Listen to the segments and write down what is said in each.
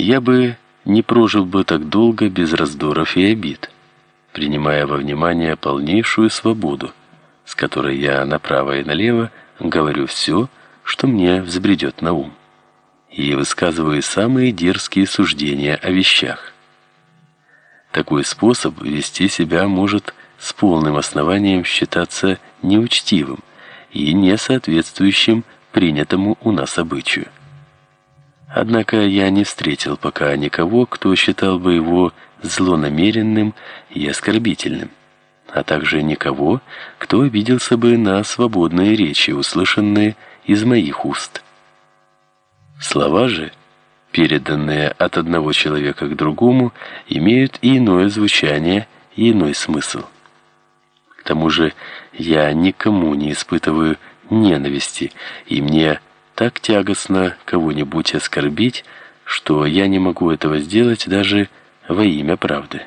я бы не прожил бы так долго без раздоров и обид, принимая во внимание полнейшую свободу, с которой я направо и налево говорю все, что мне взбредет на ум, и высказываю самые дерзкие суждения о вещах. Такой способ вести себя может с полным основанием считаться неучтивым и не соответствующим принятому у нас обычаю. Однако я не встретил пока никого, кто считал бы его злонамеренным и оскорбительным, а также никого, кто обиделся бы на свободные речи, услышанные из моих уст. Слова же, переданные от одного человека к другому, имеют и иное звучание, и иной смысл. К тому же я никому не испытываю ненависти, и мне так тягостно кого-нибудь оскорбить, что я не могу этого сделать даже во имя правды.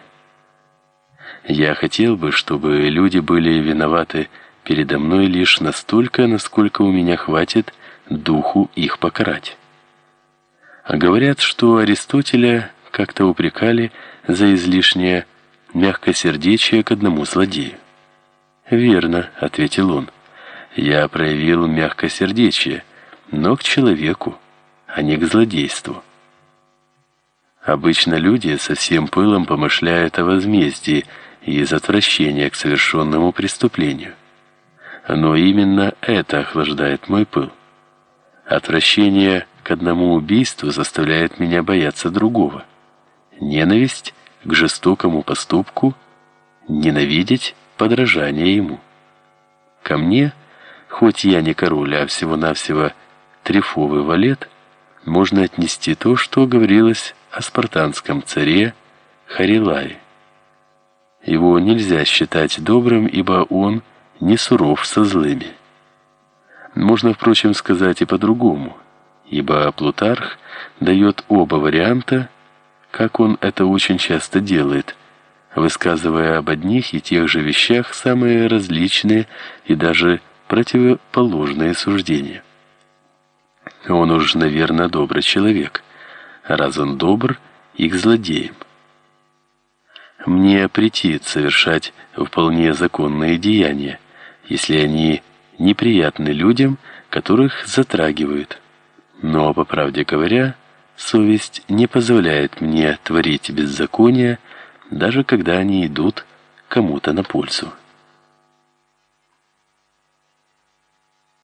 Я хотел бы, чтобы люди были виноваты передо мной лишь настолько, насколько у меня хватит духу их покарать. А говорят, что Аристотеля как-то упрекали за излишнее мягкосердечие к одному злодею. «Верно», — ответил он, — «я проявил мягкосердечие, но к человеку, а не к злодейству. Обычно люди со всем пылом помышляют о возмездии из отвращения к совершенному преступлению. Но именно это охлаждает мой пыл. Отвращение к одному убийству заставляет меня бояться другого. Ненависть к жестокому поступку, ненавидеть подражание ему. Ко мне, хоть я не король, а всего-навсего трефовый валет, можно отнести то, что говорилось о спартанском царе Харилае. Его нельзя считать добрым, ибо он не суров со злыми. Можно, впрочем, сказать и по-другому, ибо Плутарх дает оба варианта, как он это очень часто делает, высказывая об одних и тех же вещах самые различные и даже противоположные суждения. Он уж, наверное, добрый человек, раз он добр и к злодеям. Мне претит совершать вполне законные деяния, если они неприятны людям, которых затрагивают. Но, по правде говоря, совесть не позволяет мне творить беззакония, даже когда они идут кому-то на пользу.